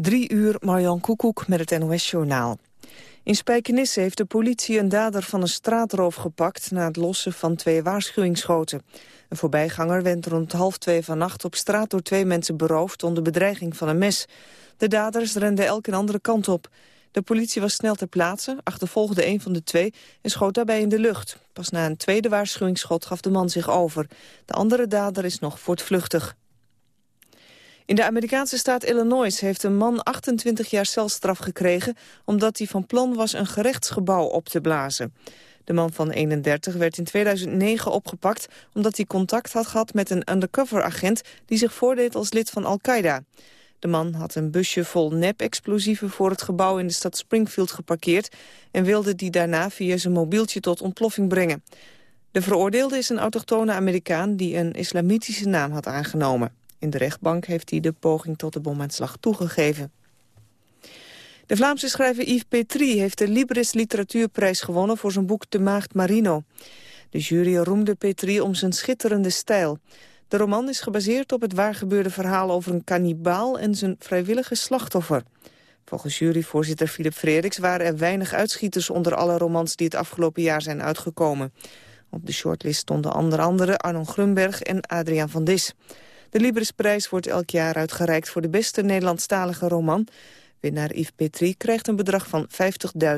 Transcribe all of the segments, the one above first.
Drie uur, Marjan Koekoek met het NOS-journaal. In Spijkenisse heeft de politie een dader van een straatroof gepakt... na het lossen van twee waarschuwingsschoten. Een voorbijganger werd rond half twee vannacht op straat door twee mensen beroofd... onder bedreiging van een mes. De daders renden elk een andere kant op. De politie was snel ter plaatse, achtervolgde een van de twee... en schoot daarbij in de lucht. Pas na een tweede waarschuwingsschot gaf de man zich over. De andere dader is nog voortvluchtig. In de Amerikaanse staat Illinois heeft een man 28 jaar celstraf gekregen... omdat hij van plan was een gerechtsgebouw op te blazen. De man van 31 werd in 2009 opgepakt omdat hij contact had gehad met een undercover-agent... die zich voordeed als lid van Al-Qaeda. De man had een busje vol nep-explosieven voor het gebouw in de stad Springfield geparkeerd... en wilde die daarna via zijn mobieltje tot ontploffing brengen. De veroordeelde is een autochtone Amerikaan die een islamitische naam had aangenomen. In de rechtbank heeft hij de poging tot de bomaanslag toegegeven. De Vlaamse schrijver Yves Petrie heeft de Libris Literatuurprijs gewonnen voor zijn boek De Maagd Marino. De jury roemde Petrie om zijn schitterende stijl. De roman is gebaseerd op het waargebeurde verhaal over een kannibaal en zijn vrijwillige slachtoffer. Volgens juryvoorzitter Philip Frederiks waren er weinig uitschieters onder alle romans die het afgelopen jaar zijn uitgekomen. Op de shortlist stonden onder andere Arnon Grunberg en Adriaan van Dis. De Librisprijs wordt elk jaar uitgereikt voor de beste Nederlandstalige roman. Winnaar Yves Petrie krijgt een bedrag van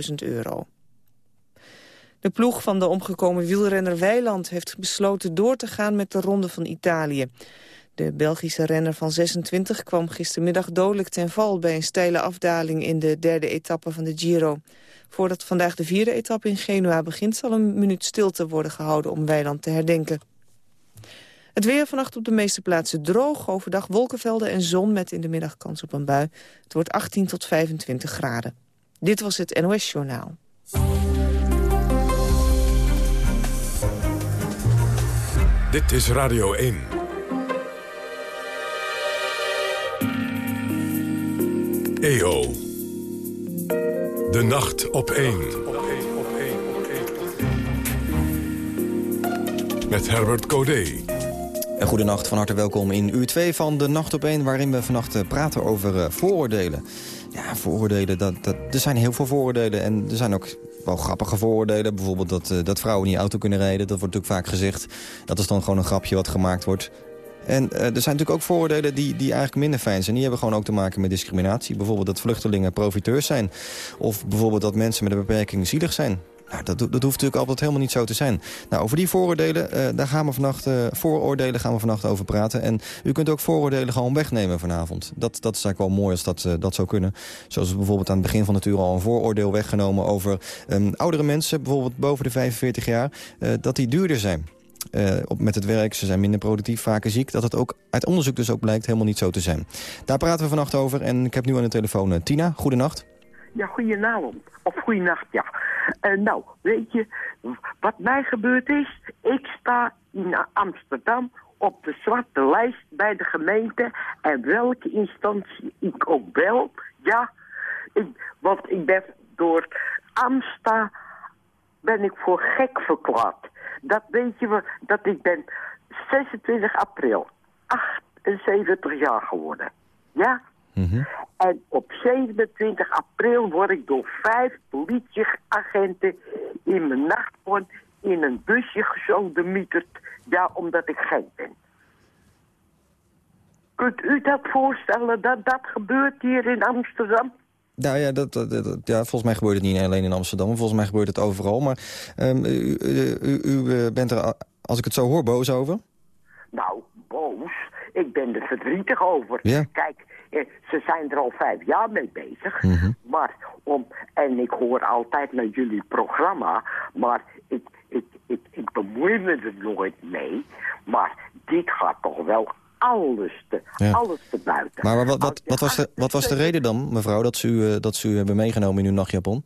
50.000 euro. De ploeg van de omgekomen wielrenner Weiland heeft besloten door te gaan met de Ronde van Italië. De Belgische renner van 26 kwam gistermiddag dodelijk ten val bij een steile afdaling in de derde etappe van de Giro. Voordat vandaag de vierde etappe in Genua begint zal een minuut stilte worden gehouden om Weiland te herdenken. Het weer vannacht op de meeste plaatsen droog. Overdag wolkenvelden en zon met in de middag kans op een bui. Het wordt 18 tot 25 graden. Dit was het NOS Journaal. Dit is Radio 1. EO. De nacht op 1. Met Herbert Codé. En goedenacht, van harte welkom in uur 2 van de Nacht op 1... waarin we vannacht eh, praten over uh, vooroordelen. Ja, vooroordelen, dat, dat, er zijn heel veel vooroordelen. En er zijn ook wel grappige vooroordelen. Bijvoorbeeld dat, uh, dat vrouwen niet auto kunnen rijden. Dat wordt natuurlijk vaak gezegd. Dat is dan gewoon een grapje wat gemaakt wordt. En er zijn natuurlijk ook vooroordelen die, die eigenlijk minder fijn zijn. Die hebben gewoon ook te maken met discriminatie. Bijvoorbeeld dat vluchtelingen profiteurs zijn. Of bijvoorbeeld dat mensen met een beperking zielig zijn. Nou, dat, dat hoeft natuurlijk altijd helemaal niet zo te zijn. Nou, over die vooroordelen, uh, daar gaan we vannacht, uh, vooroordelen gaan we vannacht over praten. En u kunt ook vooroordelen gewoon wegnemen vanavond. Dat, dat is eigenlijk wel mooi als dat, uh, dat zou kunnen. Zoals bijvoorbeeld aan het begin van het uur al een vooroordeel weggenomen over um, oudere mensen, bijvoorbeeld boven de 45 jaar, dat die duurder zijn. Op, met het werk, ze zijn minder productief, vaker ziek... dat het ook uit onderzoek dus ook blijkt helemaal niet zo te zijn. Daar praten we vannacht over en ik heb nu aan de telefoon Tina. Goedenacht. Ja, goedenavond. Of goedenacht, ja. Uh, nou, weet je, wat mij gebeurd is... ik sta in Amsterdam op de zwarte lijst bij de gemeente... en welke instantie ik ook bel, ja... Ik, want ik ben door Amsta ben ik voor gek verklaard. Dat weet je, dat ik ben 26 april 78 jaar geworden. Ja? Mm. En op 27 april word ik door vijf politieagenten in mijn nachtpon in een busje gesodemieterd. Ja, omdat ik gek ben. Kunt u dat voorstellen dat dat gebeurt hier in Amsterdam? Nou ja, dat, dat, dat, ja, volgens mij gebeurt het niet alleen in Amsterdam. Volgens mij gebeurt het overal. Maar um, u, u, u, bent er, als ik het zo hoor, boos over? Nou, boos? Ik ben er verdrietig over. Ja. Kijk, ze zijn er al vijf jaar mee bezig. Mm -hmm. Maar om, en ik hoor altijd naar jullie programma, maar ik, ik, ik, ik bemoei me er nooit mee. Maar dit gaat toch wel alles te, ja. alles te buiten. Maar wat, wat, wat, was de, wat was de reden dan, mevrouw, dat ze, u, dat ze u hebben meegenomen in uw nachtjapon?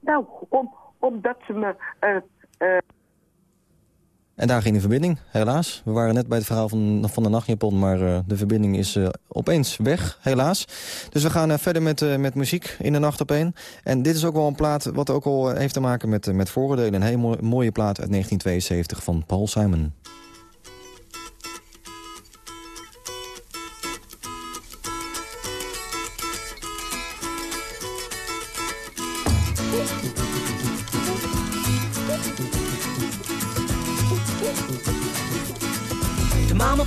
Nou, om, omdat ze me... Uh, uh, en daar ging de verbinding, helaas. We waren net bij het verhaal van, van de nachtjapon, maar uh, de verbinding is uh, opeens weg, helaas. Dus we gaan uh, verder met, met muziek in de nacht op. En dit is ook wel een plaat wat ook al heeft te maken met, met vooroordelen. Een hele mooie plaat uit 1972 van Paul Simon.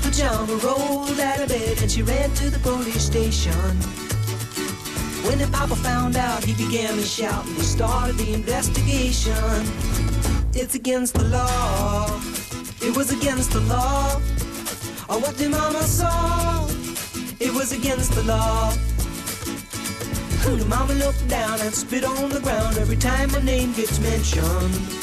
Pajama rolled out of bed and she ran to the police station. When the papa found out, he began to shout and he started the investigation. It's against the law. It was against the law. Or what the mama saw. It was against the law. The mama looked down and spit on the ground every time my name gets mentioned.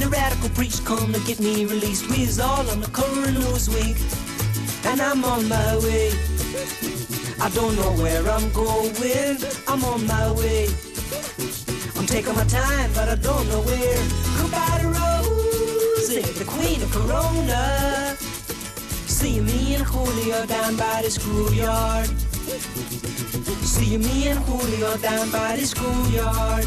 The radical preach come to get me released, we is all on the news week, and I'm on my way. I don't know where I'm going, I'm on my way. I'm taking my time, but I don't know where. Goodbye to Rosie, the queen of Corona. See me and Julio down by the schoolyard. See me and Julio down by the schoolyard.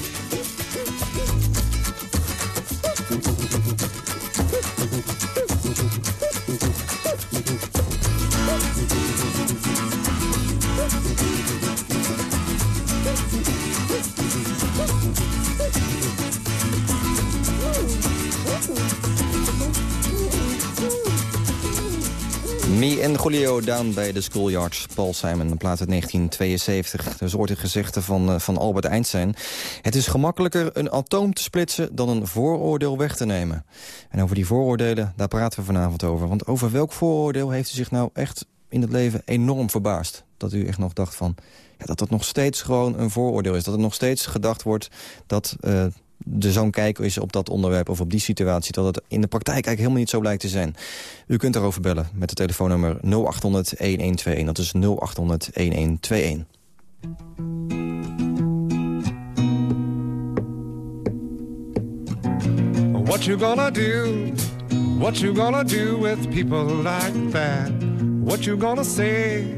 Me en Julio Down bij de Schoolyards. Paul Simon, een plaat uit 1972. Dus ooit een van, eh, van Albert Einstein. Het is gemakkelijker een atoom te splitsen dan een vooroordeel weg te nemen. En over die vooroordelen, daar praten we vanavond over. Want over welk vooroordeel heeft u zich nou echt in het leven enorm verbaasd? Dat u echt nog dacht van, ja, dat het nog steeds gewoon een vooroordeel is. Dat er nog steeds gedacht wordt dat... eh, de zo'n kijk is op dat onderwerp of op die situatie... dat het in de praktijk eigenlijk helemaal niet zo blijkt te zijn. U kunt erover bellen met het telefoonnummer 0800-1121. Dat is 0800-1121. What you gonna do? What you gonna do with people like that? What you gonna say?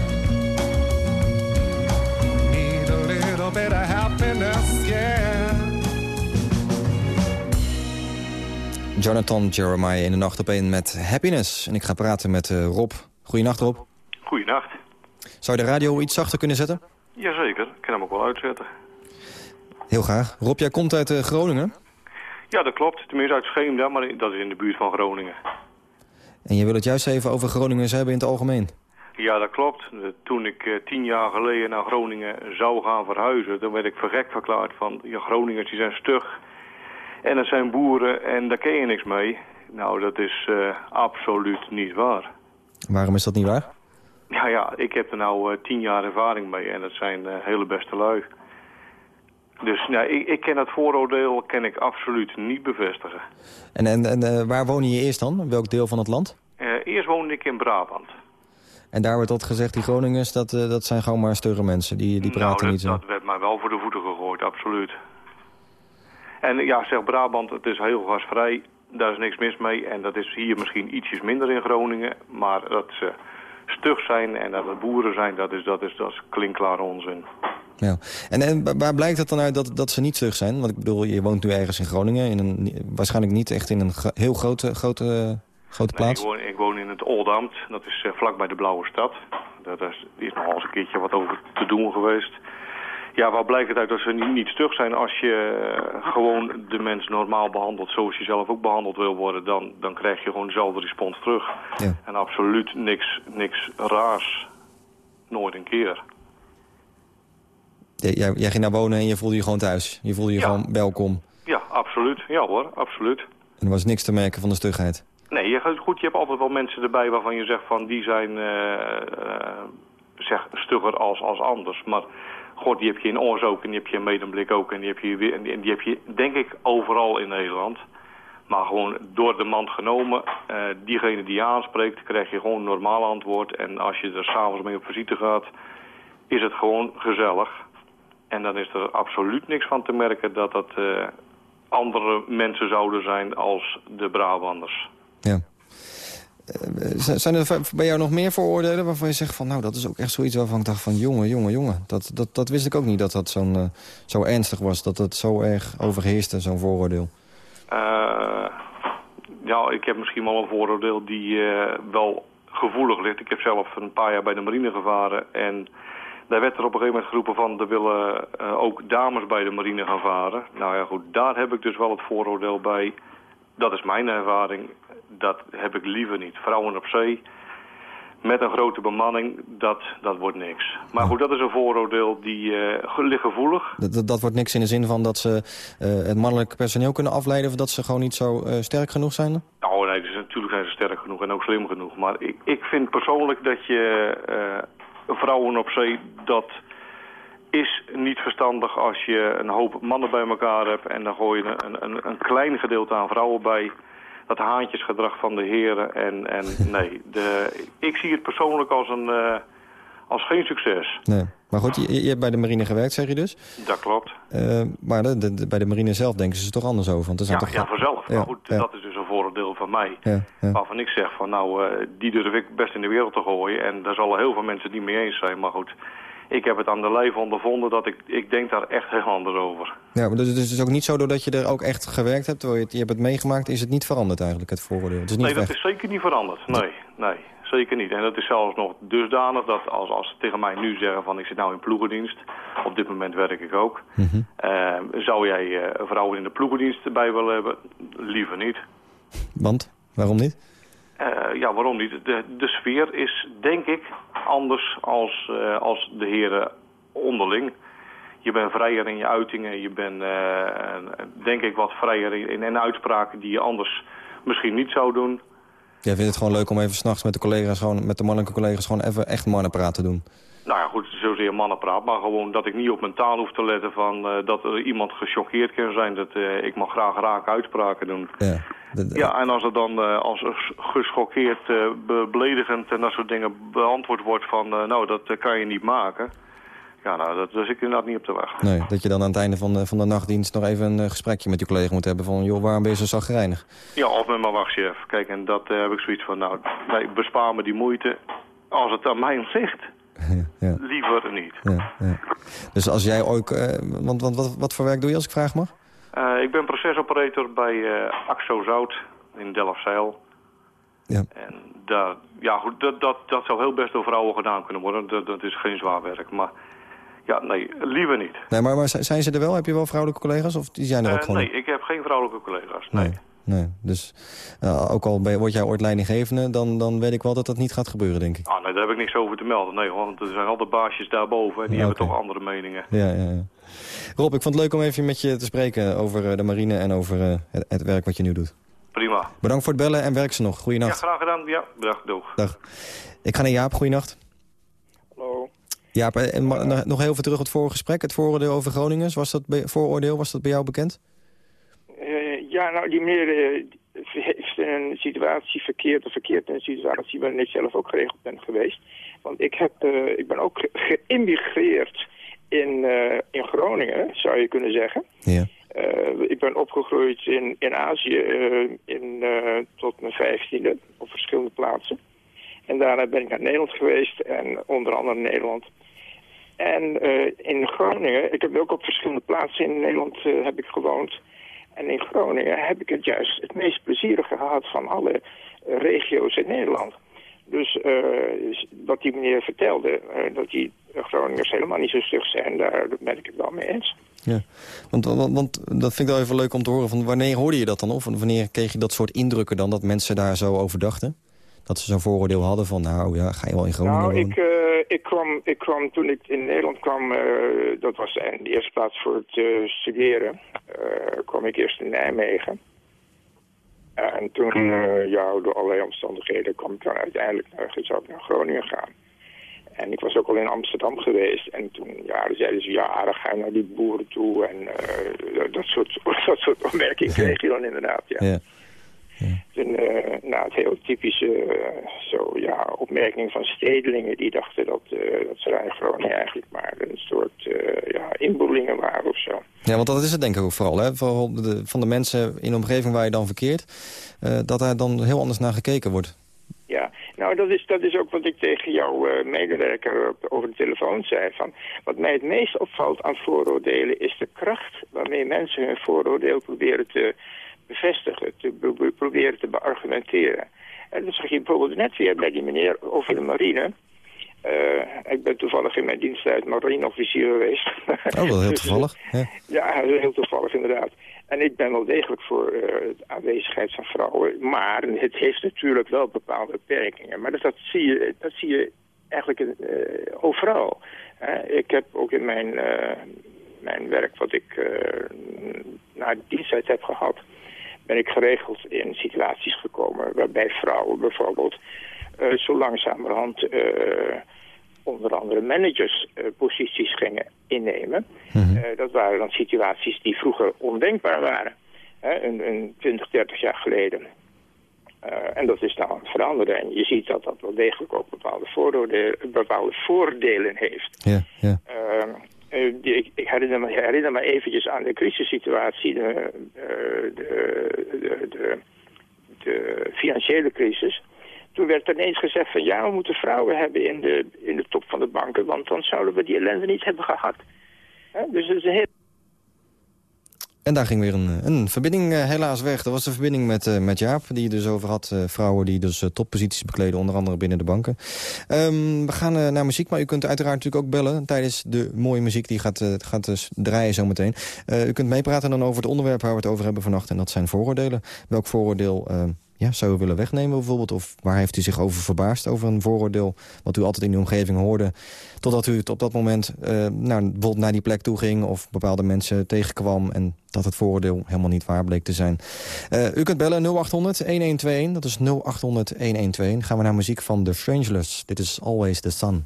Little bit of happiness, yeah. Jonathan Jeremiah in de nacht op één met Happiness. En ik ga praten met eh, Rob. Goedenacht Rob. Goeienacht. Zou je de radio iets zachter kunnen zetten? Jazeker, ik kan hem ook wel uitzetten. Heel graag. Rob, jij komt uit eh, Groningen. Ja, dat klopt. Tenminste uit Scheemda, maar dat is in de buurt van Groningen. En je wil het juist even over Groningers hebben in het algemeen. Ja, dat klopt. Eh, Toen ik eh, tien jaar geleden naar Groningen zou gaan verhuizen... dan werd ik vergek verklaard van... ja, Groningers die zijn stug. En dat zijn boeren en daar ken je niks mee. Nou, dat is eh, absoluut niet waar. Waarom is dat niet waar? Ja, ja, ik heb er nou eh, tien jaar ervaring mee en dat zijn hele beste lui. Dus nou, ik, ik ken het vooroordeel ken ik absoluut niet bevestigen. En, en, en waar woon je eerst dan? Welk deel van het land? Eerst woonde ik in Brabant. En daar wordt altijd gezegd, die Groningers, dat, eh, dat zijn gewoon maar stugge mensen. Die, die praten nou, dat, niet zo. dat werd mij wel voor de voeten gegooid, absoluut. En ja, zeg Brabant, het is heel gasvrij. Daar is niks mis mee. En dat is hier misschien ietsjes minder in Groningen. Maar dat ze stug zijn en dat het boeren zijn, dat is, dat is, dat is klinkklare onzin. Ja. En, en wa- waar blijkt het dan uit dat, dat ze niet terug zijn? Want ik bedoel, je woont nu ergens in Groningen. In een, waarschijnlijk niet echt in een heel grote, grote, grote Nee, ik, plaats. woon, ik woon in het Oldambt, dat is uh, vlak bij de Blauwe Stad. Daar is, is nog eens een keertje wat over te doen geweest. Ja, waar blijkt het uit dat ze niet, niet stug zijn als je eh, gewoon de mens normaal behandelt zoals je zelf ook behandeld wil worden, dan, dan krijg je gewoon dezelfde respons terug. Ja. En absoluut niks, niks raars. Nooit een keer. Jij, jij ging daar wonen en je voelde je gewoon thuis. Je voelde je Ja. gewoon welkom. Ja, absoluut. Ja hoor, absoluut. En er was niks te merken van de stugheid. Nee, je, goed, je hebt altijd wel mensen erbij waarvan je zegt van die zijn eh, eh, zeg, stugger als, als anders. Maar god, die heb je in Oors ook en die heb je in Medemblik ook en die heb je, en die, en die heb je denk ik overal in Nederland. Maar gewoon door de mand genomen, eh, diegene die je aanspreekt, krijg je gewoon een normaal antwoord. En als je er s'avonds mee op visite gaat, is het gewoon gezellig. En dan is er absoluut niks van te merken dat dat andere mensen zouden zijn als de Brabanders. Ja. Eh, zijn er bij jou nog meer vooroordelen waarvan je zegt van... nou, dat is ook echt zoiets waarvan ik dacht van... jongen, jongen, jongen. Dat, dat, dat wist ik ook niet dat dat zo'n, eh, zo ernstig was. Dat het zo erg overheerste, zo'n vooroordeel. Eh, ja, ik heb misschien wel een vooroordeel die wel gevoelig ligt. Ik heb zelf een paar jaar bij de marine gevaren en daar werd er op een gegeven moment geroepen van... er willen ook dames bij de marine gaan varen. Nou ja, goed, daar heb ik dus wel het vooroordeel bij. Dat is mijn ervaring. Dat heb ik liever niet. Vrouwen op zee met een grote bemanning, dat, dat wordt niks. Maar goed, dat is een vooroordeel die ge- ligt gevoelig. Dat, dat, dat wordt niks in de zin van dat ze eh, het mannelijk personeel kunnen afleiden... of dat ze gewoon niet zo eh, sterk genoeg zijn? Nou, nee, dus natuurlijk zijn ze sterk genoeg en ook slim genoeg. Maar ik, ik vind persoonlijk dat je vrouwen op zee, dat is niet verstandig als je een hoop mannen bij elkaar hebt... en dan gooi je een, een, een klein gedeelte aan vrouwen bij. Dat haantjesgedrag van de heren. En, en nee, de, ik zie het persoonlijk als, een, eh, als geen succes. Nee. Maar goed, je, je hebt bij de marine gewerkt, zeg je dus. Dat klopt. Eh, maar de, bij de marine zelf denken ze er toch anders over. Want er zijn Ja, toch ja, vanzelf. Ja, maar goed, ja. dat is dus een vooroordeel van mij. Ja. Waarvan ik zeg van nou, eh, die durf ik best in de wereld te gooien. En daar zullen heel veel mensen het niet mee eens zijn. Maar goed, ik heb het aan de lijf ondervonden dat ik, ik denk daar echt heel anders over. Ja, maar dus het is dus ook niet zo doordat je er ook echt gewerkt hebt... terwijl je, het, je hebt het meegemaakt, is het niet veranderd eigenlijk, het vooroordeel. Het is niet Nee, dat weg. is zeker niet veranderd. Nee, nee, zeker niet. En dat is zelfs nog dusdanig dat als, als ze tegen mij nu zeggen van ik zit nou in ploegendienst. Op dit moment werk ik ook. Mhm. Eh, zou jij eh, vrouwen in de ploegendienst erbij willen hebben? Liever niet. Want? Waarom niet? Eh, ja, waarom niet? De, de sfeer is, denk ik, anders als, eh, als de heren onderling. Je bent vrijer in je uitingen. Je bent, eh, denk ik, wat vrijer in, in uitspraken die je anders misschien niet zou doen. Jij vindt het gewoon leuk om even s'nachts met de collega's, gewoon met de mannelijke collega's, gewoon even echt mannenpraat te doen. Nou ja, goed, zozeer mannenpraat, maar gewoon dat ik niet op mijn taal hoef te letten van dat er iemand gechoqueerd kan zijn. Dat ik mag graag raak uitspraken doen. Ja, Ja, en als er dan eh, als er geschokkeerd, eh, be- beledigend en dat soort dingen beantwoord wordt van, eh, nou, dat kan je niet maken. Ja, nou, dat, zit ik inderdaad niet op te wachten. Nee, dat je dan aan het einde van de, van de nachtdienst nog even een gesprekje met je collega moet hebben van... joh, waarom ben je zo zagrijnig? Ja, of met mijn wachtchef. Kijk, en dat heb ik zoiets van, nou, nee, bespaar me die moeite. Als het aan mij ligt, ja, liever niet. ja, ja. Dus als jij ook... want, want wat, wat voor werk doe je als ik vraag mag? Eh, ik ben procesoperator bij eh Axo Zout in Delfzijl. Ja. En daar, ja, goed, dat, dat, dat zou heel best door vrouwen gedaan kunnen worden. Dat, dat is geen zwaar werk. Maar ja, nee, liever niet. Nee, maar, maar zijn zijn ze er wel? Heb je wel vrouwelijke collega's? Of die zijn er ook Eh, gewoon? nee, ik heb geen vrouwelijke collega's. Nee. nee. nee. Dus ook al word jij ooit leidinggevende, dan, dan weet ik wel dat dat niet gaat gebeuren, denk ik. Ah, nee, daar heb ik niks over te melden. Nee, want er zijn altijd baasjes daarboven en die Ja, hebben toch andere meningen. Ja, ja, ja. Rob, ik vond het leuk om even met je te spreken over eh, de marine en over eh, het, het werk wat je nu doet. Prima. Bedankt voor het bellen en werk ze nog. Ja, Goeienacht. graag gedaan. Ja, bedankt. Doeg. Dag. Ik ga naar Jaap. Goeienacht. Hallo. Jaap, eh, en ma- nog- heel veel terug op het vorige gesprek. Het vooroordeel over Groningers. Was dat bij, vooroordeel, was dat bij jou bekend? Eh, ja, nou, die meneer eh, heeft een situatie verkeerd of verkeerd een situatie waarin ik zelf ook geregeld ben geweest. Want ik, heb, eh, ik ben ook ge- geïmmigreerd in, eh, in Groningen, zou je kunnen zeggen. Ja. Eh, ik ben opgegroeid in, in Azië eh, in, tot mijn vijftiende op verschillende plaatsen. En daarna ben ik naar Nederland geweest en onder andere Nederland. En in Groningen, ik heb ook op verschillende plaatsen in Nederland heb ik gewoond. En in Groningen heb ik het juist het meest plezierig gehad van alle regio's in Nederland. Dus eh, wat die meneer vertelde, eh, dat die Groningers helemaal niet zo stug zijn, daar ben ik het wel mee eens. ja. Want, want, want dat vind ik wel even leuk om te horen. Van wanneer hoorde je dat dan? Of wanneer kreeg je dat soort indrukken dan dat mensen daar zo over dachten? Dat ze zo'n vooroordeel hadden van, nou ja, ga je wel in Groningen Nou, ik, eh, ik, kwam, ik kwam toen ik in Nederland kwam, dat was in de eerste plaats voor het studeren, kwam ik eerst in Nijmegen. En toen, eh, ja, door allerlei omstandigheden kwam ik dan uiteindelijk naar, zou ik naar Groningen gaan. En ik was ook al in Amsterdam geweest. En toen ja, dan zeiden ze, ja, dan ga je naar die boeren toe. En eh, dat, soort, dat soort opmerkingen kreeg je dan inderdaad, ja. Ja. Een, eh, nou, het heel typische eh, zo, ja, opmerking van stedelingen die dachten dat, eh dat ze daar in Groningen eigenlijk maar een soort ja, inboelingen waren of zo. Ja, want dat is het denk ik ook vooral. Hè? Vooral de, van de mensen in de omgeving waar je dan verkeert... dat daar dan heel anders naar gekeken wordt. Ja, nou dat is, dat is ook wat ik tegen jouw medewerker op- over de telefoon zei. Van, wat mij het meest opvalt aan vooroordelen is de kracht waarmee mensen hun vooroordeel proberen te bevestigen, te pro- proberen te beargumenteren. En dat zag je bijvoorbeeld net weer bij die meneer over de marine. Eh, ik ben toevallig in mijn diensttijd marineofficier geweest. Oh, wel heel Dus, toevallig. Ja. ja, heel toevallig inderdaad. En ik ben wel degelijk voor eh, de aanwezigheid van vrouwen. Maar het heeft natuurlijk wel bepaalde beperkingen. Maar dat, dat, zie, je, dat zie je eigenlijk in, eh, overal. Ik heb ook in mijn, eh, mijn werk wat ik eh na diensttijd heb gehad... ben ik geregeld in situaties gekomen waarbij vrouwen bijvoorbeeld... eh, zo langzamerhand eh, onder andere managersposities gingen innemen. Eh, dat waren dan situaties die vroeger ondenkbaar waren. Hè, een, een 20, 30 jaar geleden. Eh, en dat is nou aan het veranderen. En je ziet dat dat wel degelijk ook bepaalde, bepaalde voordelen heeft. Ja. Eh, eh, die- ik, ik herinner, me, eventjes aan de crisissituatie, de, eh, de, de, de, de financiële crisis. Toen werd ineens gezegd van ja, we moeten vrouwen hebben in de, in de top van de banken, want dan zouden we die ellende niet hebben gehad. Dus het is een heel... En daar ging weer een, een verbinding eh, helaas weg. Dat was de verbinding met, eh, met Jaap, die het dus over had. eh, vrouwen die dus topposities bekleden, onder andere binnen de banken. Ehm, we gaan naar muziek, maar u kunt uiteraard natuurlijk ook bellen... tijdens de mooie muziek die gaat, gaat dus draaien zometeen. U kunt meepraten dan over het onderwerp waar we het over hebben vannacht... en dat zijn vooroordelen. Welk vooroordeel... eh, ja, zou willen wegnemen bijvoorbeeld? Of waar heeft u zich over verbaasd over een vooroordeel... wat u altijd in uw omgeving hoorde... totdat u het op dat moment uh, nou, bijvoorbeeld naar die plek toe ging... of bepaalde mensen tegenkwam en dat het vooroordeel helemaal niet waar bleek te zijn. Uh, u kunt bellen 0800-1121, dat is 0800-1121. Gaan we naar muziek van The Strangeless. Dit is Always the Sun.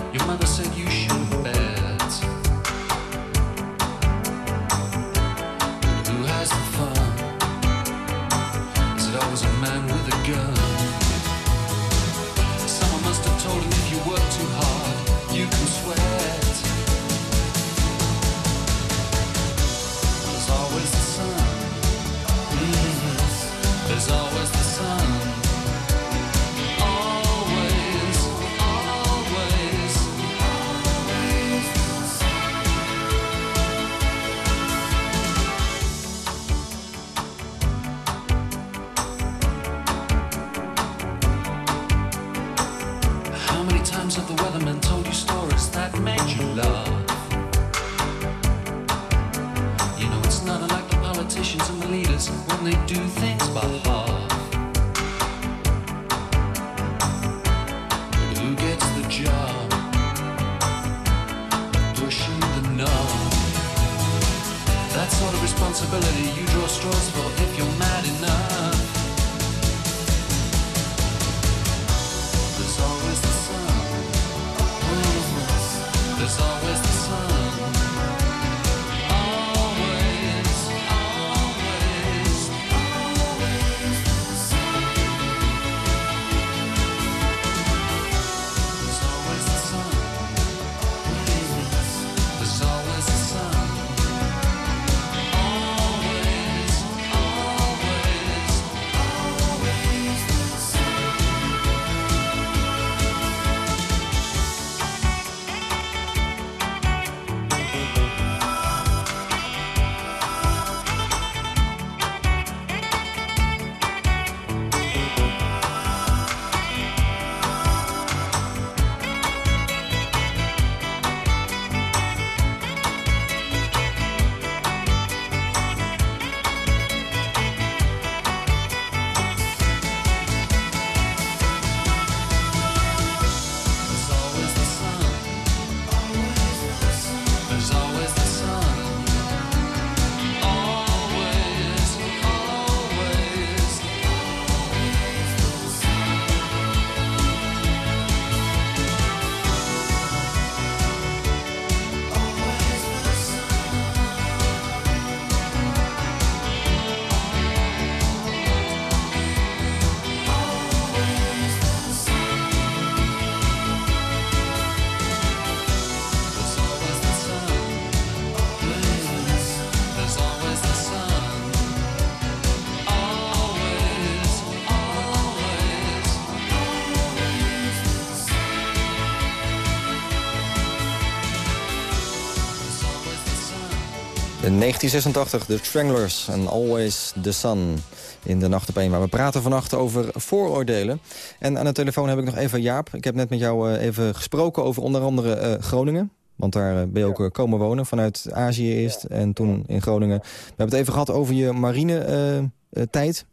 1986, The Stranglers and Always the Sun in de Nacht op een. Waar we praten vannacht over vooroordelen. En aan de telefoon heb ik nog even Jaap. Ik heb net met jou eh, even gesproken over onder andere uh, Groningen. Want daar eh, ben je ook komen wonen, vanuit Azië eerst en toen in Groningen. We hebben het even gehad over je marine tijd.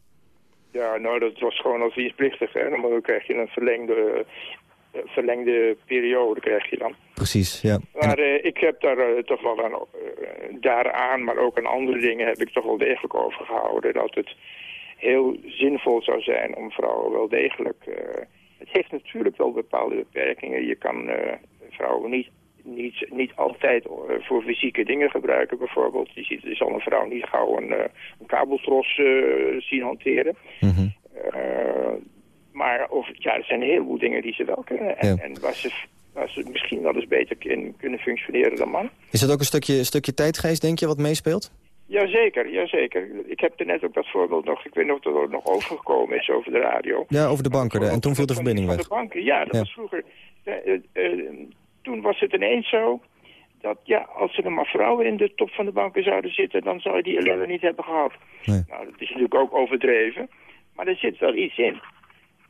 Ja, nou dat was gewoon als dienstplichtig. Hè? Dan krijg je een verlengde verlengde periode krijg je dan. Precies, ja. Maar uh, ik heb daar uh, toch wel aan, uh, daaraan, maar ook aan andere dingen heb ik toch wel degelijk over gehouden. Dat het heel zinvol zou zijn om vrouwen wel degelijk... het heeft natuurlijk wel bepaalde beperkingen. Je kan vrouwen niet niet, niet altijd eh, voor fysieke dingen gebruiken bijvoorbeeld. Je ziet, zal een vrouw niet gauw een, eh, een kabeltros eh, zien hanteren. Eh, maar over, ja, er zijn een heleboel dingen die ze wel kunnen. En, Ja. en waar, ze, waar ze misschien wel eens beter in kunnen functioneren dan man. Is dat ook een stukje, stukje tijdgeest, denk je, wat meespeelt? Jazeker, jazeker. Ik heb er net ook dat voorbeeld nog, ik weet niet of dat er nog overgekomen is over de radio. Ja, over de banken. En toen viel de verbinding weg. de banken, ja, dat Ja. was vroeger. eh, eh, eh, toen was het ineens zo dat ja, als er maar vrouwen in de top van de banken zouden zitten, dan zou je die ellende niet hebben gehad. Nee. Nou, dat is natuurlijk ook overdreven, maar er zit wel iets in.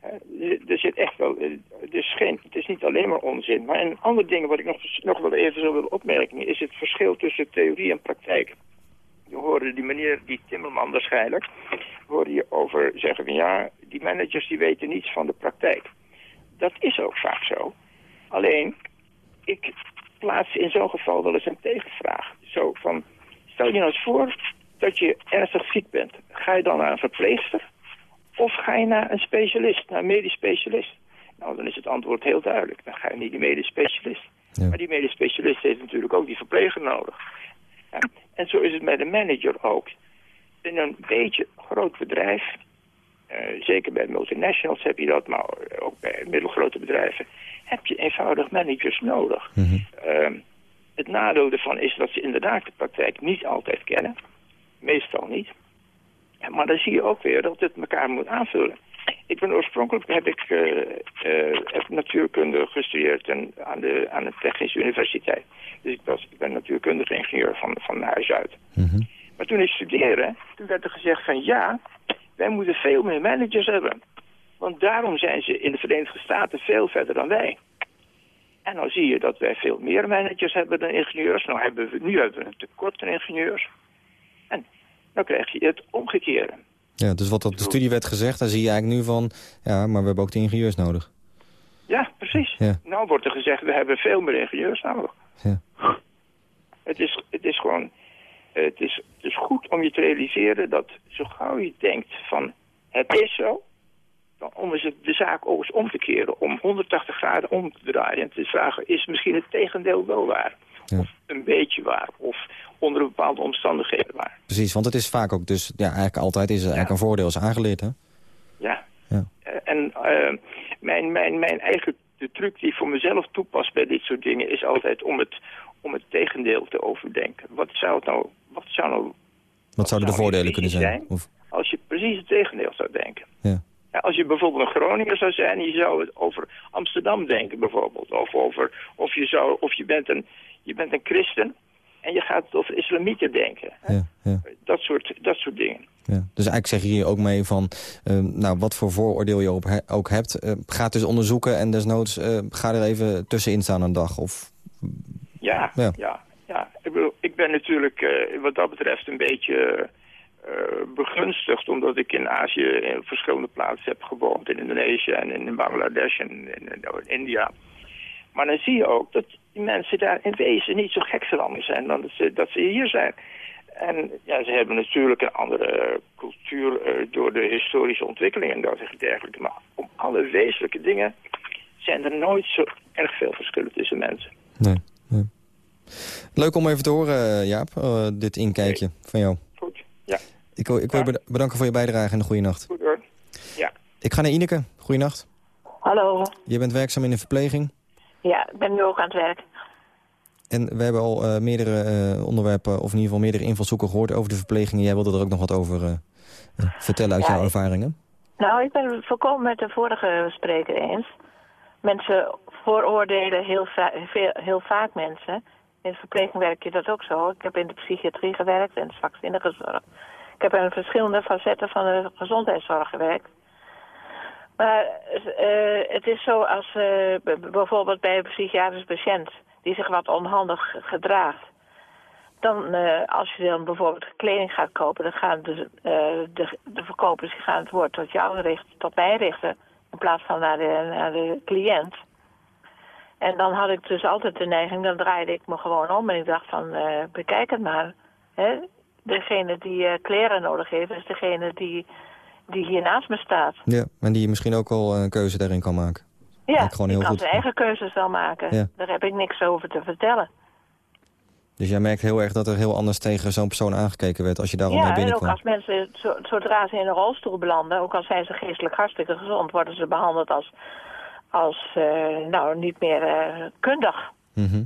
Eh, er- zit echt wel, eh, het is, geen, het is niet alleen maar onzin. Maar een ander ding wat ik nog, nog wel even zo wil opmerken, is het verschil tussen theorie en praktijk. Je hoorde die meneer, die Timmerman waarschijnlijk, hoorde je over zeggen van ja, die managers die weten niets van de praktijk. Dat is ook vaak zo. Alleen, ik plaats in zo'n geval wel eens een tegenvraag. Zo van, stel je nou eens voor dat je ernstig ziek bent. Ga je dan naar een verpleegster? Of ga je naar een specialist, naar een medisch specialist? Nou, dan is het antwoord heel duidelijk. Dan ga je niet die medisch specialist. Ja. Maar die medisch specialist heeft natuurlijk ook die verpleger nodig. Ja, En zo is het met een manager ook. In een beetje groot bedrijf, eh, zeker bij multinationals heb je dat, maar ook bij middelgrote bedrijven, heb je eenvoudig managers nodig. Mhm. Ehm, het nadeel ervan is dat ze inderdaad de praktijk niet altijd kennen. Meestal niet. Maar dan zie je ook weer dat het elkaar moet aanvullen. Ik ben oorspronkelijk heb ik eh, eh, heb natuurkunde gestudeerd en aan, de, aan de Technische Universiteit. Dus ik, was, ik ben natuurkundige ingenieur van, van huis uit. Mhm. Maar toen ik studeerde, toen werd er gezegd van ja, wij moeten veel meer managers hebben. Want daarom zijn ze in de Verenigde Staten veel verder dan wij. En dan zie je dat wij veel meer managers hebben dan ingenieurs. Nou hebben we, nu hebben we een tekort aan ingenieurs. En dan krijg je het omgekeerde. Ja, dus wat op de studie werd gezegd, daar zie je eigenlijk nu van... ja, maar we hebben ook de ingenieurs nodig. Ja, precies. Ja. Nou wordt er gezegd, we hebben veel meer ingenieurs nodig. Ja. Het is, het is gewoon... Het is, het is goed om je te realiseren dat zo gauw je denkt van... het is zo, dan om eens de zaak ook eens om te keren. Om 180 graden om te draaien. En te vragen, is misschien het tegendeel wel waar? Ja. Of een beetje waar? Of onder bepaalde omstandigheden waar? Precies, want het is vaak ook dus... ja, eigenlijk altijd is het eigenlijk een voordeel als aangeleerd, hè? Ja. Ja. Eh, En eh, mijn, mijn, mijn eigen de truc die ik voor mezelf toepas bij dit soort dingen is altijd om het, om het tegendeel te overdenken. Wat zou, het nou, wat zou nou Wat zouden de voordelen kunnen zijn? zijn? Of, als je precies het tegendeel zou denken? ja. Als je bijvoorbeeld een Groninger zou zijn, je zou het over Amsterdam denken bijvoorbeeld. Of, over, of, je, zou, of je, bent een, je bent een christen en je gaat over islamieten denken. Ja, ja, Dat, soort, dat soort dingen. ja. Dus eigenlijk zeg je hier ook mee van... eh, nou, wat voor vooroordeel je op he- ook hebt... eh, ga het dus onderzoeken en desnoods eh, ga er even tussenin staan een dag. Of, Ja, Ja. ja. ja, Ik, bedoel, ik ben natuurlijk eh, wat dat betreft een beetje begunstigd... omdat ik in Azië in verschillende plaatsen heb gewoond. In Indonesië en in Bangladesh en in, in- in India. Maar dan zie je ook dat die mensen daar in wezen niet zo gek veranderd zijn... dan dat ze, dat ze hier zijn. En ja, ze hebben natuurlijk een andere cultuur eh, door de historische ontwikkeling en dat en dergelijke. Maar om alle wezenlijke dingen zijn er nooit zo erg veel verschillen tussen mensen. nee, nee. Leuk om even te horen, eh, Jaap, eh, dit inkijkje van jou. Ik, wil- ik wil je Ja. bedanken voor je bijdrage en een goede nacht. goed hoor. Ja. Ik ga naar Ineke. Goeienacht. Hallo. Je bent werkzaam in de verpleging. Ja, ik ben nu ook aan het werk. En we hebben al eh, meerdere eh, onderwerpen, of in ieder geval meerdere invalshoeken gehoord over de verpleging. Jij wilde er ook nog wat over eh, vertellen uit Ja, jouw ik- ervaringen. Nou, ik ben het volkomen met de vorige spreker eens. Mensen vooroordelen heel, va- veel, heel vaak mensen. In de verpleging werk je dat ook zo. Ik heb in de psychiatrie gewerkt en zwakzinnige zorg. Ik heb in verschillende facetten van de gezondheidszorg gewerkt. Maar eh, het is zo als eh, bijvoorbeeld bij een psychiatrisch patiënt... die zich wat onhandig gedraagt. Dan, eh, als je dan bijvoorbeeld kleding gaat kopen... dan gaan de, de, de verkopers gaan het woord tot jou richten, tot mij richten... in plaats van naar de, de cliënt. En dan had ik dus altijd de neiging, dan draaide ik me gewoon om... en ik dacht van, bekijk het maar. Hè? Degene die eh, kleren nodig heeft, is degene die, die hier naast me staat. Ja, en die misschien ook al een keuze daarin kan maken. Ja, ik gewoon die heel kan goed. zijn eigen keuzes wel maken. Ja. Daar heb ik niks over te vertellen. Dus jij merkt heel erg dat er heel anders tegen zo'n persoon aangekeken werd... als je daarom ja, mee en ook binnenkwam. als mensen, zo- zodra ze in een rolstoel belanden... ook al zijn ze geestelijk hartstikke gezond... worden ze behandeld als, als eh, nou, niet meer eh, kundig. Mhm.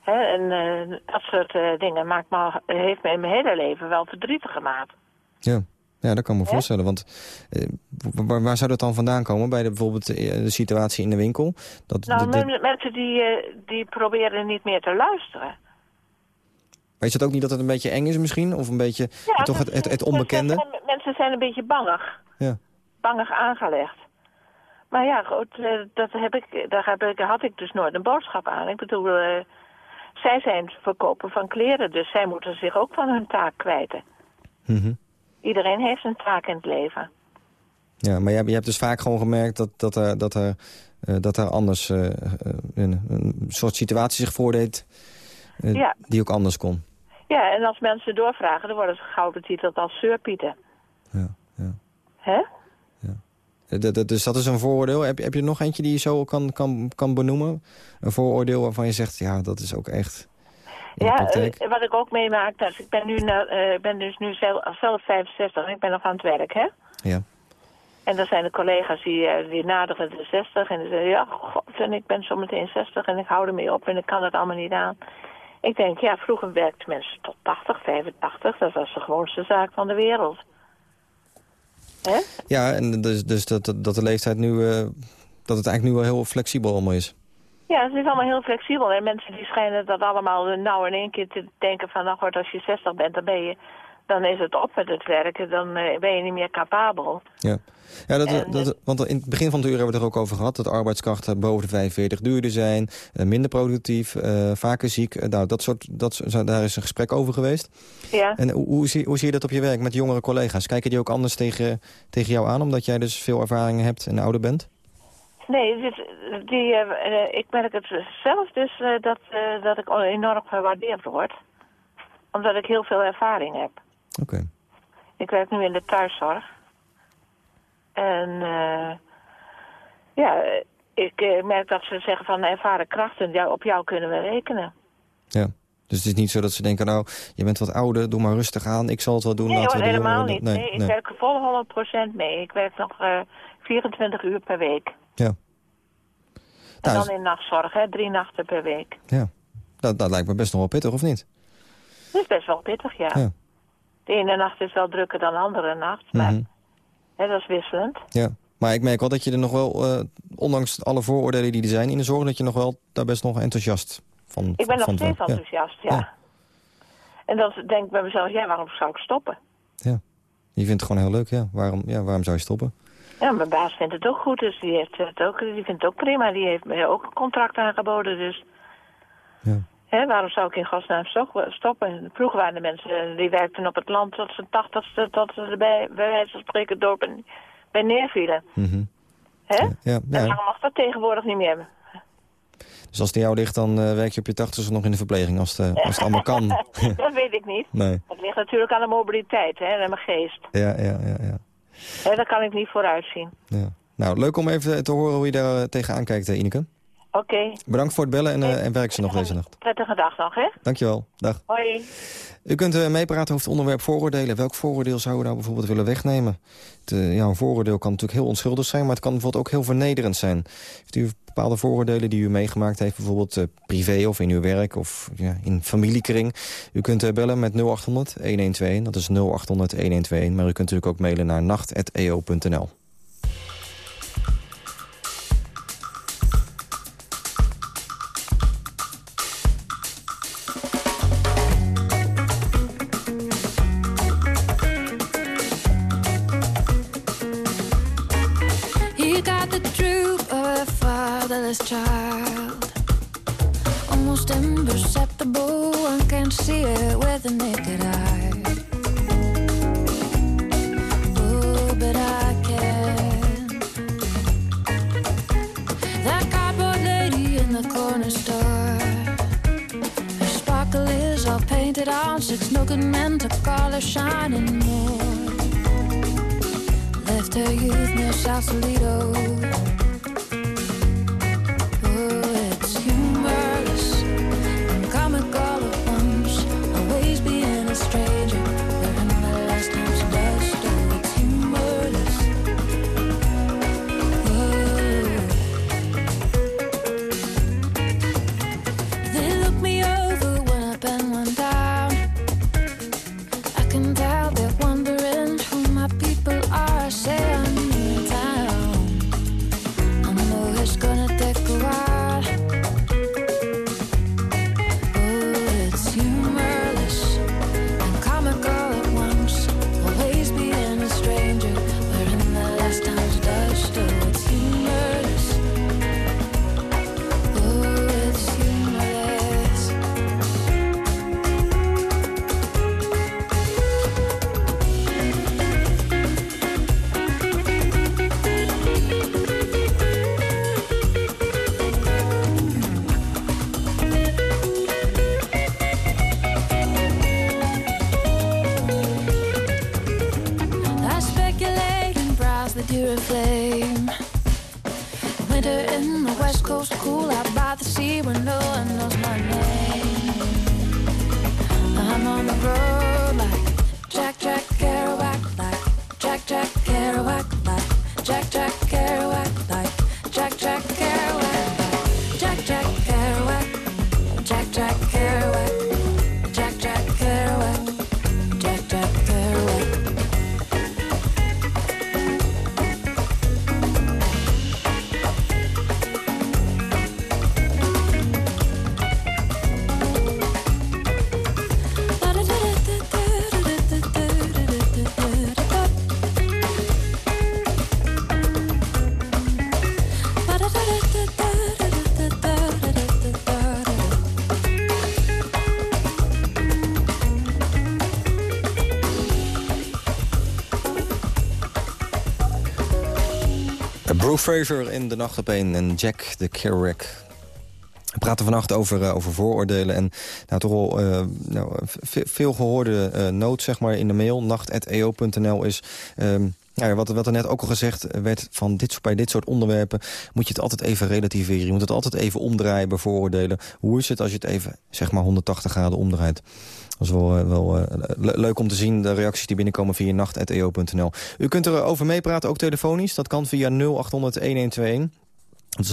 Hè? En eh, dat soort eh, dingen maakt me, heeft me in mijn hele leven wel verdrietig gemaakt. Ja. ja, dat kan ik me voorstellen. Want eh, waar, waar zou dat dan vandaan komen? Bij de, bijvoorbeeld de situatie in de winkel? Dat, Nou, de- de- men- mensen die, die proberen niet meer te luisteren. Weet je het ook niet dat het een beetje eng is misschien? Of een beetje Ja, toch het, het, het onbekende? Mensen zijn, mensen zijn een beetje bangig. Ja. Bangig aangelegd. Maar ja, goed, dat heb ik, daar heb ik, had ik dus nooit een boodschap aan. Ik bedoel, zij zijn verkoper van kleren, dus zij moeten zich ook van hun taak kwijten. Mhm. Iedereen heeft een taak in het leven. Ja, maar je, hebt- je hebt dus vaak gewoon gemerkt dat, dat er, dat er, eh, dat er anders eh, eh, een, een soort situatie zich voordeed Ja. die ook anders kon. Ja, en als mensen doorvragen, dan worden ze gauw betiteld als zeurpieten. Ja, ja. Hè? Eh, dat- dat- Dus dat is een vooroordeel. Heb, je- heb je nog eentje die je zo kan, kan, kan benoemen? Een vooroordeel waarvan je zegt, ja, dat is ook echt Ja, eh, wat ik ook meemaak, dus ik ben, nu eh, ben dus nu zelf, zelf 65 en ik ben nog aan het werk, hè? Ja. En dan zijn de collega's die, die naderen de 60 en die zeggen, ja, god, en ik ben zo meteen 60 en ik hou ermee op en ik kan het allemaal niet aan. Ik denk, ja, vroeger werkten mensen tot 80, 85, dat was de gewoonste zaak van de wereld. Hè? Ja, en dus, dus dat, dat, de leeftijd nu, eh, dat het eigenlijk nu wel heel flexibel allemaal is. Ja, het is allemaal heel flexibel. En mensen die schijnen dat allemaal nou in één keer te denken van... nou goed, als je 60 bent, dan, ben je, dan is het op met het werken. Dan eh, ben je niet meer capabel. Ja, ja dat, En, dat, want in het begin van het uur hebben we het er ook over gehad... dat arbeidskrachten boven de 45 duurder zijn, eh, minder productief, eh, vaker ziek. Nou, dat soort, dat, daar is een gesprek over geweest. Ja. En hoe, hoe, zie, hoe zie je dat op je werk met jongere collega's? Kijken die ook anders tegen, tegen jou aan, omdat jij dus veel ervaring hebt en ouder bent? Nee, dit, die, ik merk het zelf dus dat, dat ik enorm gewaardeerd word. Omdat ik heel veel ervaring heb. Oké. Ik werk nu in de thuiszorg. En eh, ja, ik eh, merk dat ze zeggen van ervaren krachten, ja, op jou kunnen we rekenen. Ja. Dus het is niet zo dat ze denken, nou, je bent wat ouder, doe maar rustig aan. Ik zal het wel doen. Nee laten hoor, we helemaal niet. Nee, Nee, ik nee. werk vol 100% mee. Ik werk nog eh 24 uur per week. Ja. En Nou, dan is- in nachtzorg, hè, drie nachten per week. ja. Dat, dat lijkt me best nog wel pittig, of niet? Dat is best wel pittig, ja. Ja. De ene nacht is wel drukker dan de andere nacht, maar Mhm. hè, dat is wisselend. Ja, maar ik merk wel dat je er nog wel, eh, ondanks alle vooroordelen die er zijn in de zorg... dat je nog wel daar best nog enthousiast van Ik ben nog steeds enthousiast, ja. Ja. En dan denk ik bij mezelf, ja, waarom zou ik stoppen? Ja. Je vindt het gewoon heel leuk, ja. Waarom, ja, waarom zou je stoppen? Ja, mijn baas vindt het ook goed, dus die, heeft het ook, die vindt het ook prima. Die heeft me ook een contract aangeboden, dus... Ja. Waarom zou ik in godsnaam sto- stoppen? Vroeger waren de mensen, die werkten op het land tot ze tachtigste, tot ze bij, bij wijze van spreken dorp en- bij neervielen. Hè? Ja, ja, En waarom mag dat tegenwoordig niet meer? Dus als het jou ligt, dan eh, werk je op je tachtigste nog in de verpleging... als het, eh, als het allemaal kan. dat weet ik niet. nee. Dat ligt natuurlijk aan de mobiliteit hè, en aan mijn geest. Ja, ja, ja, ja. Daar kan ik niet vooruit zien. ja. Nou, leuk om even te horen hoe je daar eh, tegenaan kijkt, Ineke. Oké, Bedankt voor het bellen en, eh, en werk ze nog deze nacht. prettige dag nog, hè? Dankjewel. Dag. Hoi. U kunt eh, meepraten over het onderwerp vooroordelen. Welk vooroordeel zou u nou bijvoorbeeld willen wegnemen? Het, eh, ja, een vooroordeel kan natuurlijk heel onschuldig zijn... maar het kan bijvoorbeeld ook heel vernederend zijn. Heeft u bepaalde vooroordelen die u meegemaakt heeft... bijvoorbeeld privé of in uw werk of ja, in familiekring? U kunt bellen met 0800-1121. Dat is 0800-1121. Maar u kunt natuurlijk ook mailen naar nacht.eo.nl. the Fraser in De Nacht op 1 en Jack de Kerouac. We praten vannacht over, eh, over vooroordelen en nou, toch al eh, nou, ve- veel gehoorde eh, nood zeg maar, in de mail. nacht.eo.nl is... ehm, nou ja, wat, wat er net ook al gezegd werd, van dit, bij dit soort onderwerpen moet je het altijd even relativeren. Je moet het altijd even omdraaien bij vooroordelen. Hoe is het als je het even, zeg maar, 180 graden omdraait? Is wel, eh, wel eh, le- leuk om te zien, de reacties die binnenkomen via nacht.eo.nl. U kunt erover meepraten, ook telefonisch. Dat kan via 0800-1121. Dat is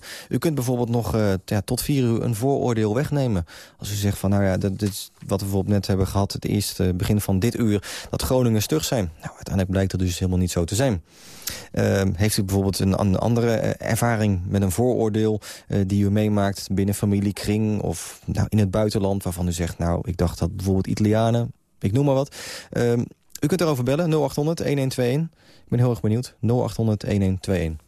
0800-1121. U kunt bijvoorbeeld nog eh, ja, tot vier uur een vooroordeel wegnemen. Als u zegt van, nou ja, dit, is wat we bijvoorbeeld net hebben gehad... het eerste begin van dit uur, dat Groningen stug zijn. Nou, uiteindelijk blijkt dat dus helemaal niet zo te zijn. Ehm, heeft u bijvoorbeeld een, an- andere eh, ervaring met een vooroordeel... eh, die u meemaakt binnen familiekring of nou, in het buitenland... waarvan u zegt, nou, ik dacht dat bijvoorbeeld Italianen... ik noem maar wat. Ehm, u kunt erover bellen, 0800-1121. Ik ben heel erg benieuwd, 0800-1121.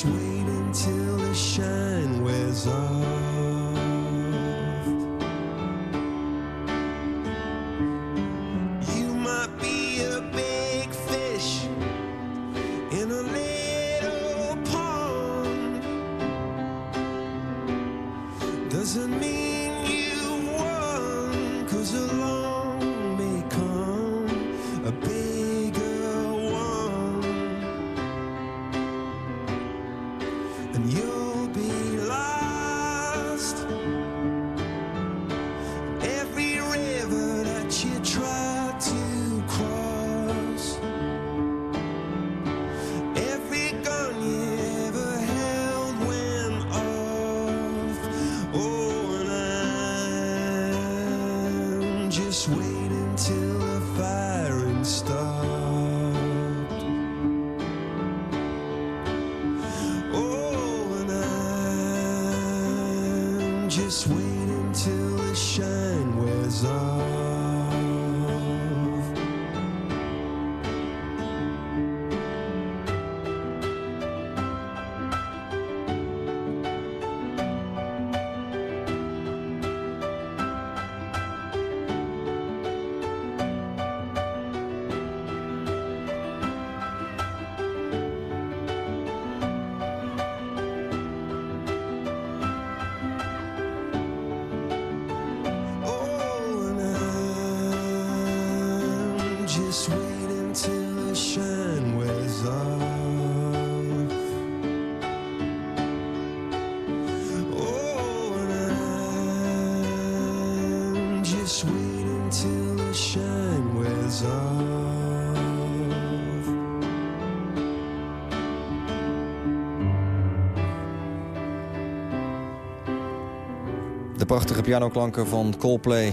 sweet. Prachtige pianoklanken van Coldplay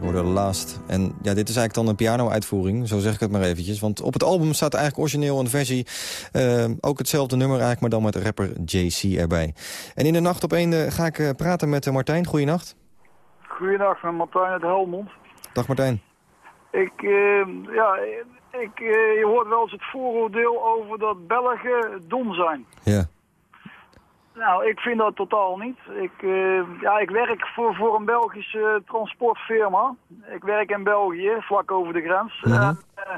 worden last. En ja, dit is eigenlijk dan een piano-uitvoering, zo zeg ik het maar eventjes. Want op het album staat eigenlijk origineel een versie. eh, ook hetzelfde nummer eigenlijk, maar dan met rapper JC erbij. En in de nacht op één eh, ga ik eh, praten met Martijn. Goeienacht. Goeiedag, van Martijn uit Helmond. Dag Martijn. Ik, ja, ik, je hoort wel eens het vooroordeel over dat Belgen dom zijn. Ja. Nou, ik vind dat totaal niet. Ik, eh, ja, ik werk voor, voor een Belgische transportfirma. Ik werk in België, vlak over de grens. En, eh,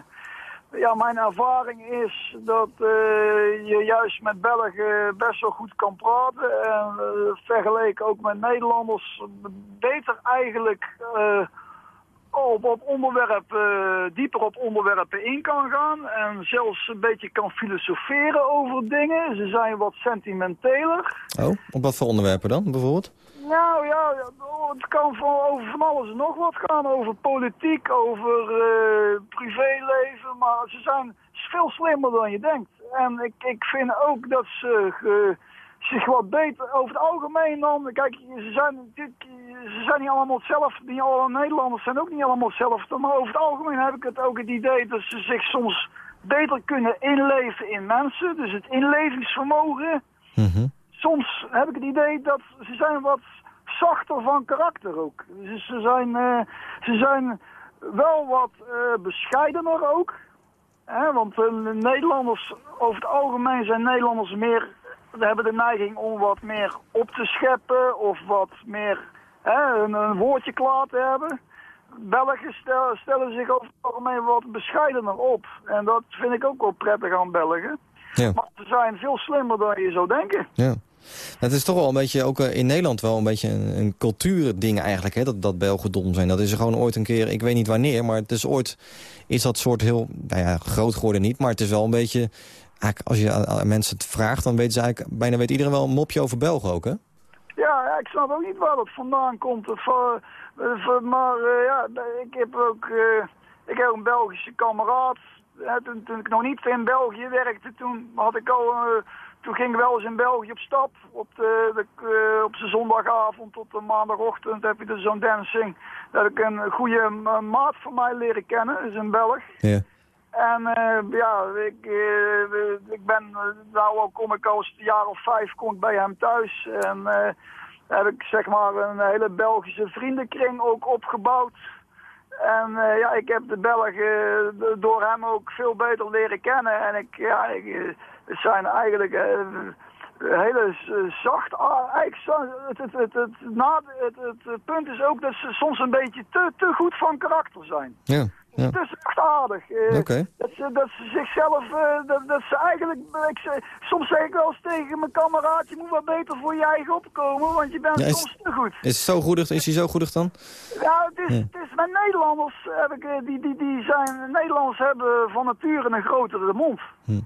ja, mijn ervaring is dat eh, je juist met Belgen best wel goed kan praten. En eh, vergeleken ook met Nederlanders beter eigenlijk op, op onderwerpen, eh, dieper op onderwerpen in kan gaan. En zelfs een beetje kan filosoferen over dingen. Ze zijn wat sentimenteler. Oh, op wat voor onderwerpen dan, bijvoorbeeld? Nou ja, het kan van, over van alles en nog wat gaan. Over politiek, over eh, privéleven. Maar ze zijn veel slimmer dan je denkt. En ik, ik vind ook dat ze zich wat beter over het algemeen dan... Kijk, ze zijn, ze zijn niet allemaal hetzelfde. Niet alle Nederlanders zijn ook niet allemaal hetzelfde. Maar over het algemeen heb ik het ook het idee dat ze zich soms beter kunnen inleven in mensen. Dus het inlevingsvermogen soms heb ik het idee dat ze zijn wat zachter van karakter ook. Ze, ze, zijn, eh, ze zijn wel wat eh, bescheidener ook. Hè? Want eh, Nederlanders, over het algemeen zijn Nederlanders meer... We hebben de neiging om wat meer op te scheppen of wat meer hè, een, een woordje klaar te hebben. Belgen stel- stellen zich over het algemeen wat bescheidener op. En dat vind ik ook wel prettig aan Belgen. Ja. Maar ze zijn veel slimmer dan je zou denken. Ja. Het is toch wel een beetje, ook eh, in Nederland wel een beetje een, een cultuurding eigenlijk, hè, dat, dat Belgen dom zijn. Dat is er gewoon ooit een keer, ik weet niet wanneer, maar het is ooit, is dat soort heel, nou ja, groot geworden niet, maar het is wel een beetje, eigenlijk, als je aan, mensen het vraagt, dan weten ze eigenlijk, bijna weet iedereen wel een mopje over Belgen ook, hè? Ja, ja, ik snap ook niet waar dat vandaan komt. Het, eh, voor- maar eh, ja, ik heb ook eh, ik heb een Belgische kameraad. Toen, toen ik nog niet in België werkte, toen had ik al... eh, toen ging ik wel eens in België op stap. Op, de, de, eh, op zijn zondagavond tot de maandagochtend heb je dus zo'n dancing. Heb ik een goede ma- maat van mij leren kennen, dat is een Belg. Ja. En eh, ja, ik, eh, ik ben, nou kom ik als een jaar of vijf kom bij hem thuis. En eh, heb ik zeg maar een hele Belgische vriendenkring ook opgebouwd. En ja, ik heb de Belgen door hem ook veel beter leren kennen. En ik, ja, ik, zijn eigenlijk hele zacht... eigenlijk, het, het punt is ook dat ze soms een beetje te, te goed van karakter zijn. Ja, ja. Het is echt aardig. eh, dat, ze, dat ze zichzelf, eh, dat, dat ze eigenlijk, ik, soms zeg ik wel eens tegen mijn kameraad, je moet wat beter voor je eigen opkomen, want je bent Ja, is- soms te goed. Is, het zo goedig, is hij zo goedig dan? Ja, het is, Ja. het is met Nederlanders, heb ik, eh, die, die, die zijn, Nederlanders hebben van nature een grotere mond. Hm.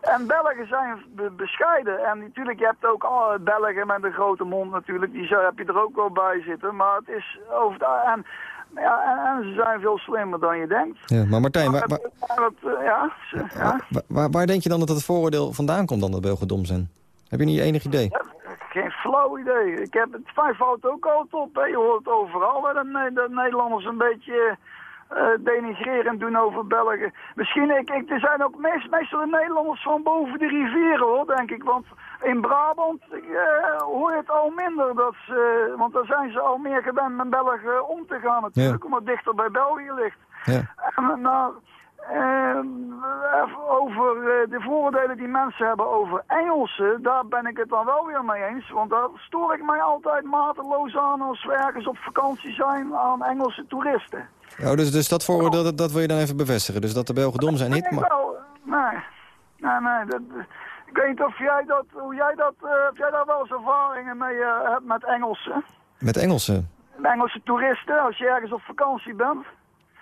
En Belgen zijn be- bescheiden. En natuurlijk, je hebt ook alle Belgen met een grote mond natuurlijk. Die heb je er ook wel bij zitten. Maar het is over. En, ja, en, en ze zijn veel slimmer dan je denkt. Ja, maar Martijn, waar, waar, eh, ja, ja. waar, waar- denk je dan dat het vooroordeel vandaan komt dan, dat Belgen dom zijn? Heb je niet enig idee? Geen flauw idee. Ik heb het vijf fout ook altijd op. Hè. Je hoort overal hè, dat, Ne- dat Nederlanders een beetje eh, denigrerend doen over Belgen. Misschien, ik, ik, er zijn ook meest, meestal de Nederlanders van boven de rivieren hoor, denk ik. Want in Brabant eh, hoor je het al minder. Dat ze, want daar zijn ze al meer gewend met Belgen om te gaan natuurlijk. Ja. Omdat het dichter bij België ligt. Ja. En, nou, even over eh, de vooroordelen die mensen hebben over Engelsen, daar ben ik het dan wel weer mee eens. Want daar stoor ik mij altijd mateloos aan als we ergens op vakantie zijn aan Engelse toeristen. Oh, dus, dus dat vooroordeel, dat, dat wil je dan even bevestigen? Dus dat de Belgen dom zijn niet, maar... nee, nee, nee. Dat, ik weet niet of jij dat, hoe jij dat, of jij daar wel eens ervaringen mee hebt met Engelsen. Met Engelsen? Engelse toeristen, als je ergens op vakantie bent.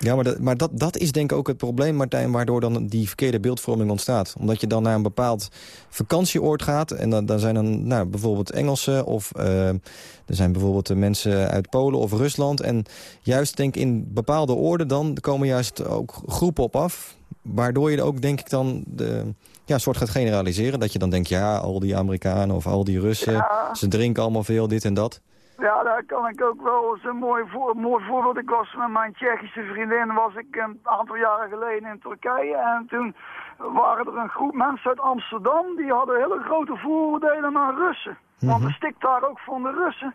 Ja, maar, dat, maar dat, dat is denk ik ook het probleem, Martijn... waardoor dan die verkeerde beeldvorming ontstaat. Omdat je dan naar een bepaald vakantieoord gaat... en dan, dan zijn dan nou, bijvoorbeeld Engelsen... of eh, er zijn bijvoorbeeld de mensen uit Polen of Rusland... en juist denk ik in bepaalde oorden dan komen juist ook groepen op af... waardoor je ook denk ik dan de, ja, soort gaat generaliseren. Dat je dan denkt, ja, al die Amerikanen of al die Russen... Ja. ze drinken allemaal veel, dit en dat. Ja, daar kan ik ook wel eens een mooi, voor, mooi voorbeeld. Ik was met mijn Tsjechische vriendin, was ik een aantal jaren geleden in Turkije. En toen waren er een groep mensen uit Amsterdam, die hadden hele grote vooroordelen naar Russen. Want er stikt daar ook van de Russen.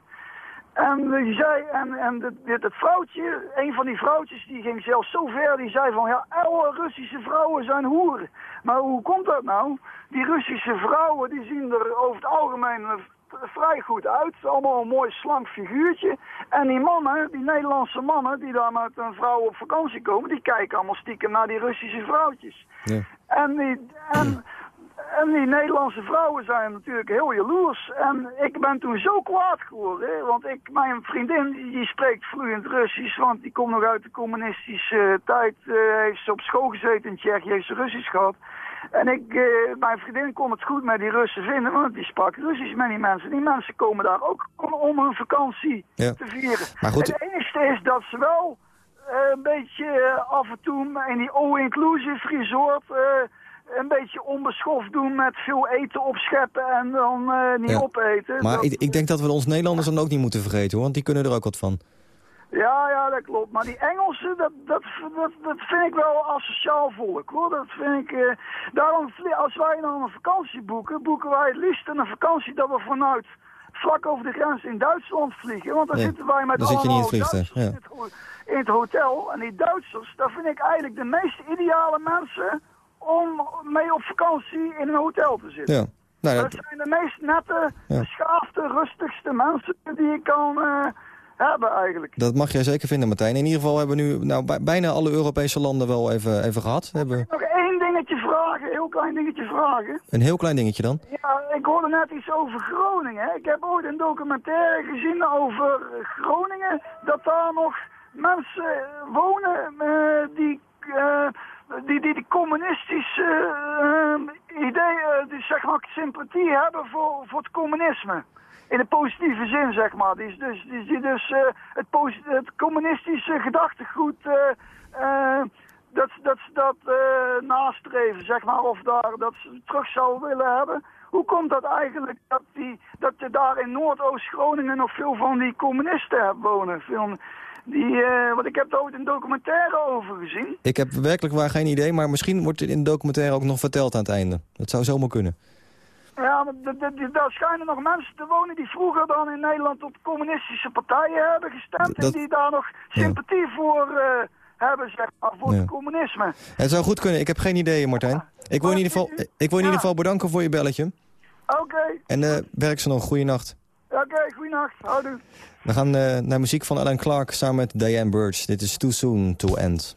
En die zei, en, en dit, dit, het vrouwtje, een van die vrouwtjes, die ging zelfs zo ver, die zei van, ja, alle Russische vrouwen zijn hoeren. Maar hoe komt dat nou? Die Russische vrouwen, die zien er over het algemeen eh, vrij goed uit. Allemaal een mooi slank figuurtje. En die mannen, die Nederlandse mannen, die daar met een vrouw op vakantie komen, die kijken allemaal stiekem naar die Russische vrouwtjes. Ja. En die, en, en die Nederlandse vrouwen zijn natuurlijk heel jaloers. En ik ben toen zo kwaad geworden. Want ik, mijn vriendin die die spreekt vloeiend Russisch. Want die komt nog uit de communistische eh, tijd. eh, heeft ze op school gezeten in Tsjechië. Heeft ze Russisch gehad. En ik, eh, mijn vriendin kon het goed met die Russen vinden. Want die sprak Russisch met die mensen. Die mensen komen daar ook om, hun vakantie Ja. te vieren. Maar goed- Het enige is dat ze wel eh, een beetje eh, af en toe in die all-inclusive resort... een beetje onbeschoft doen met veel eten opscheppen en dan niet Ja. opeten. Maar Dat- ik, ik denk dat we ons Nederlanders dan ook niet moeten vergeten, hoor. Want die kunnen er ook wat van. Ja, ja, dat klopt. Maar die Engelsen, dat, dat, dat, dat vind ik wel asociaal volk, hoor. Dat vind ik... eh, daarom, als wij dan een vakantie boeken, boeken wij het liefst een vakantie dat we vanuit vlak over de grens in Duitsland vliegen. Want dan zitten wij met dan zit je niet in het allemaal vliegtuig, in, het, hotel. En die Duitsers, dat vind ik eigenlijk de meest ideale mensen om mee op vakantie in een hotel te zitten. Ja. Nou, Dat dat, zijn de meest nette, Ja. beschaafde, rustigste mensen die ik kan, eh, hebben eigenlijk. Dat mag jij zeker vinden, Martijn. In ieder geval hebben we nu nou, bij- bijna alle Europese landen wel even, even gehad. Hebben Nog één dingetje vragen, heel klein dingetje vragen. een heel klein dingetje dan. Ja, ik hoorde net iets over Groningen. Ik heb ooit een documentaire gezien over Groningen. Dat daar nog mensen wonen eh, die, eh, die, die, die communistische eh, ideeën, die zeg maar sympathie hebben voor, voor het communisme. In de positieve zin, zeg maar. Die, is dus, die, dus eh, het, het communistische gedachtegoed... eh, eh, dat, dat dat nastreven, zeg maar, of daar, dat ze terug zouden willen hebben. Hoe komt dat eigenlijk dat, die, dat je daar in Noordoost-Groningen nog veel van die communisten hebt wonen? Veel, die, eh, want ik heb daar ooit een documentaire over gezien. Ik heb werkelijk waar geen idee, maar misschien wordt het in de documentaire ook nog verteld aan het einde. Dat zou zomaar kunnen. Ja, daar schijnen nog mensen te wonen die vroeger dan in Nederland op communistische partijen hebben gestemd. Dat- En die daar nog sympathie voor eh, hebben, zeg maar, voor Ja. het communisme. Het zou goed kunnen, ik heb geen idee, Martijn. Ik wil in ieder geval, ik wil in ieder geval bedanken voor je belletje. Oké, En eh werk ze nog, goeienacht. oké, goeienacht, houdoe. We gaan eh, naar muziek van Alan Clark samen met Diane Birch. Dit is Too Soon To End.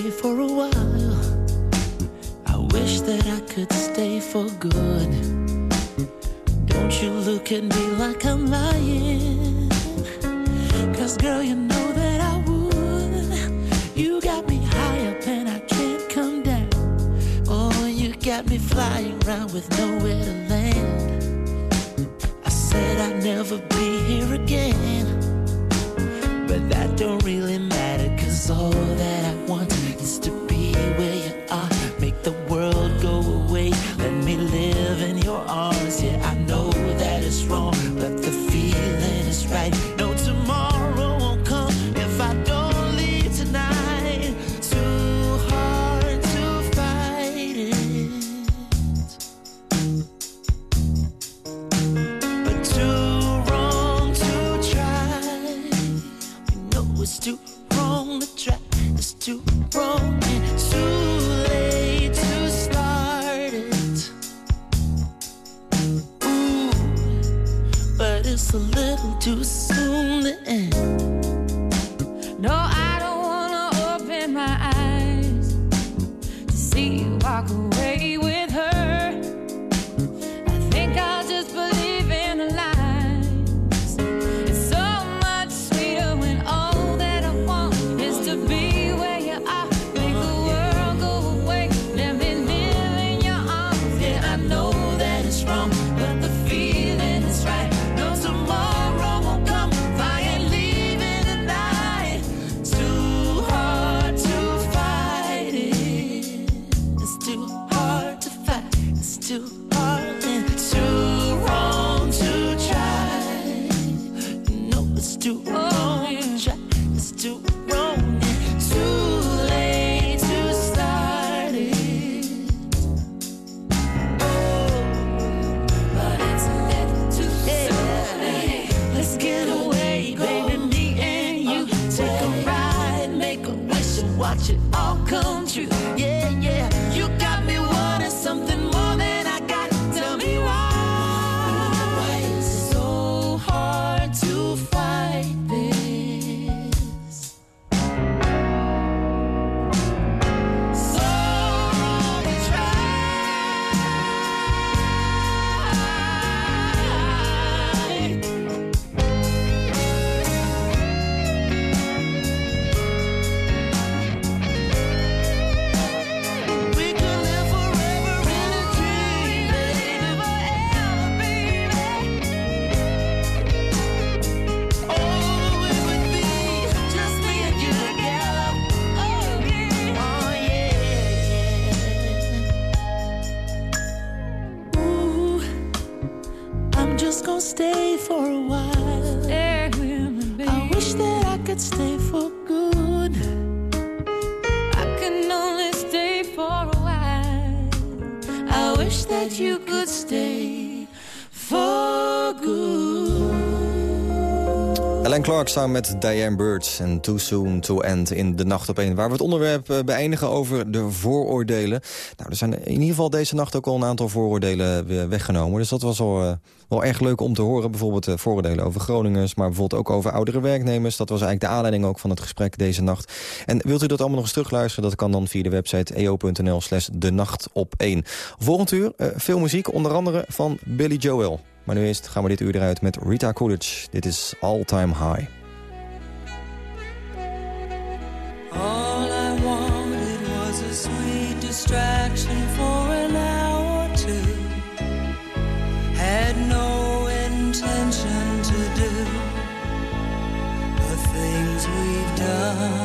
For a while. I wish that I could stay for good. Don't you look at me like I'm lying. Cause girl, you know that I would. You got me high up and I can't come down. Oh, you got me flying around with nowhere to land. I said I'd never be here again. But that don't really matter, Clark samen met Diane Birds en Too Soon to End in De Nacht op één. Waar we het onderwerp eh, beëindigen over de vooroordelen. Nou, er zijn in ieder geval deze nacht ook al een aantal vooroordelen weer weggenomen. Dus dat was al uh, wel erg leuk om te horen. Bijvoorbeeld uh, vooroordelen over Groningers, maar bijvoorbeeld ook over oudere werknemers. Dat was eigenlijk de aanleiding ook van het gesprek deze nacht. En wilt u dat allemaal nog eens terugluisteren? Dat kan dan via de website eo.nl slash de nacht op 1. Volgend uur veel muziek, onder andere van Billy Joel. Maar nu eerst gaan we dit uur eruit met Rita Coolidge. Dit is All Time High. All I wanted was a sweet distraction for an hour or two. Had no intention to do the things we've done.